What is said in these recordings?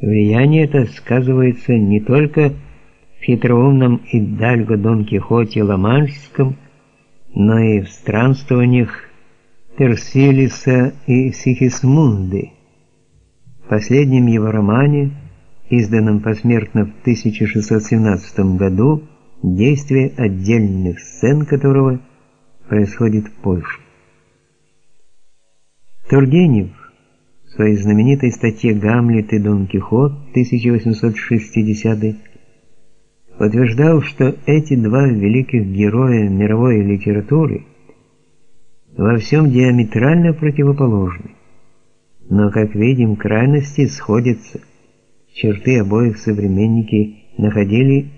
Влияние это сказывается не только в хитроумном Идальго Дон Кихоте Ламаншском, но и в странствованиях Персилиса и Сихисмунды. В последнем его романе, изданном посмертно в 1617 году, действие отдельных сцен которого происходит в Польше. Тургенев в своей знаменитой статье «Гамлет и Дон Кихот» 1860 утверждал, что эти два великих героя мировой литературы во всем диаметрально противоположны. Но, как видим, крайности сходятся. Черты обоих современники находили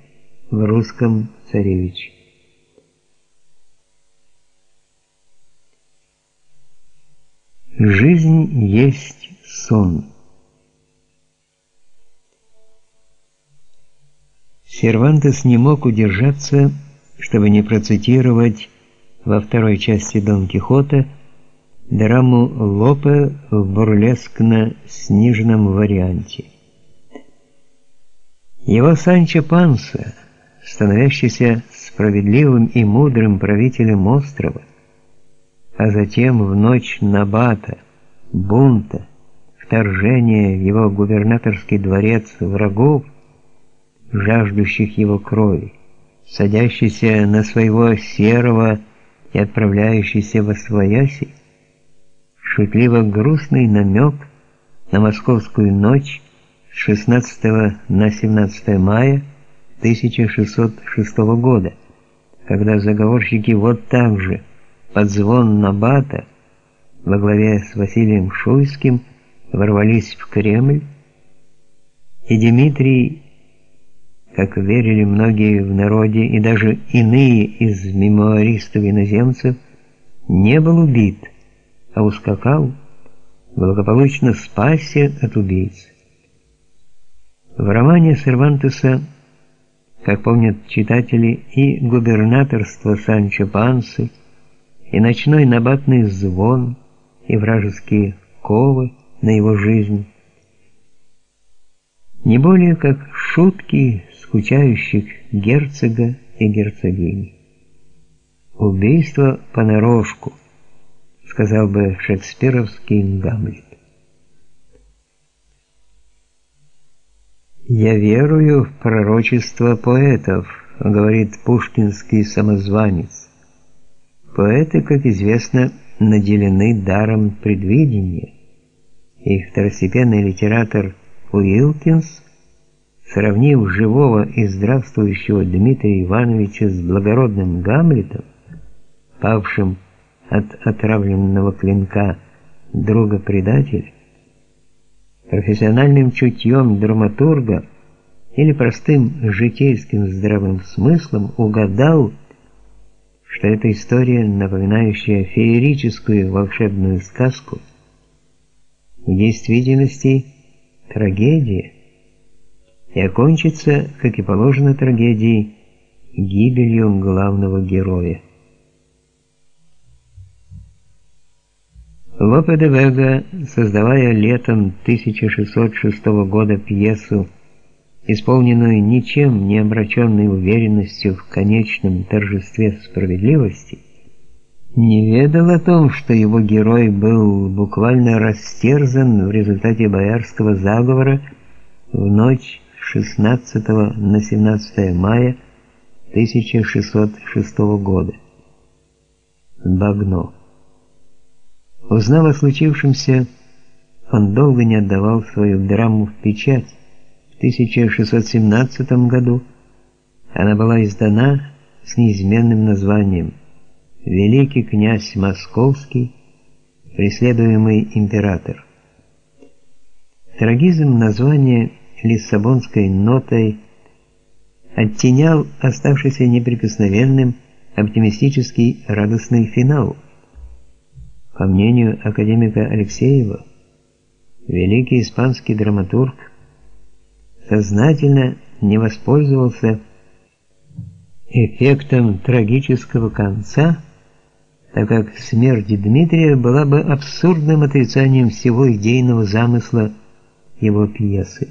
в русском царевиче. Жизнь есть сон. Сервантес не мог удержаться, чтобы не процитировать во второй части Дон Кихота драму Лопе в бурлескно-сниженном варианте. Его Санчо Панса, становящийся справедливым и мудрым правителем острова, а затем в ночь Набата, бунта, вторжения в его губернаторский дворец врагов, жаждущих его крови, садящийся на своего серого и отправляющийся во свояси, шутливо-грустный намек на московскую ночь с 16 на 17 мая 1606 года, когда заговорщики вот так же под звон Набата во главе с Василием Шуйским ворвались в Кремль, и Дмитрий, как верили многие в народе и даже иные из мемуаристов-иноземцев, не был убит, а ускакал, благополучно спасся от убийц. В романе Сервантеса, как помнят читатели, и губернаторство Санчо Пансы – и ночной набатный звон, и вражеские ковы на его жизнь. Не более как шутки скучающих герцога и герцогини. Убийство понарошку, сказал бы шекспировский Гамлет. «Я верую в пророчество поэтов», — говорит пушкинский самозванец. Поэты, как известно, наделены даром предвидения. И второстепенный литератор Уилкинс, сравнив живого и здравствующего Дмитрия Ивановича с благородным Гамлетом, павшим от отравленного клинка друга-предателя, профессиональным чутьем драматурга или простым житейским здравым смыслом угадал, что эта история, напоминающая феерическую волшебную сказку, в действительности трагедия, и окончится, как и положено трагедии, гибелью главного героя. Лопе де Вега, создавая летом 1606 года пьесу исполненную ничем не обращенной уверенностью в конечном торжестве справедливости, не ведал о том, что его герой был буквально растерзан в результате боярского заговора в ночь с 16 на 17 мая 1606 года. Багно. Узнав о случившемся, он долго не отдавал свою драму в печать, 1617 году она была издана с неизменным названием «Великий князь Московский, преследуемый император». Трагизм названия лиссабонской нотой оттенял оставшийся неприкосновенным оптимистический радостный финал. По мнению академика Алексеева, великий испанский драматург сознательно не воспользовался эффектом трагического конца, так как смерть Дмитрия была бы абсурдным отрицанием всего идейного замысла его пьесы.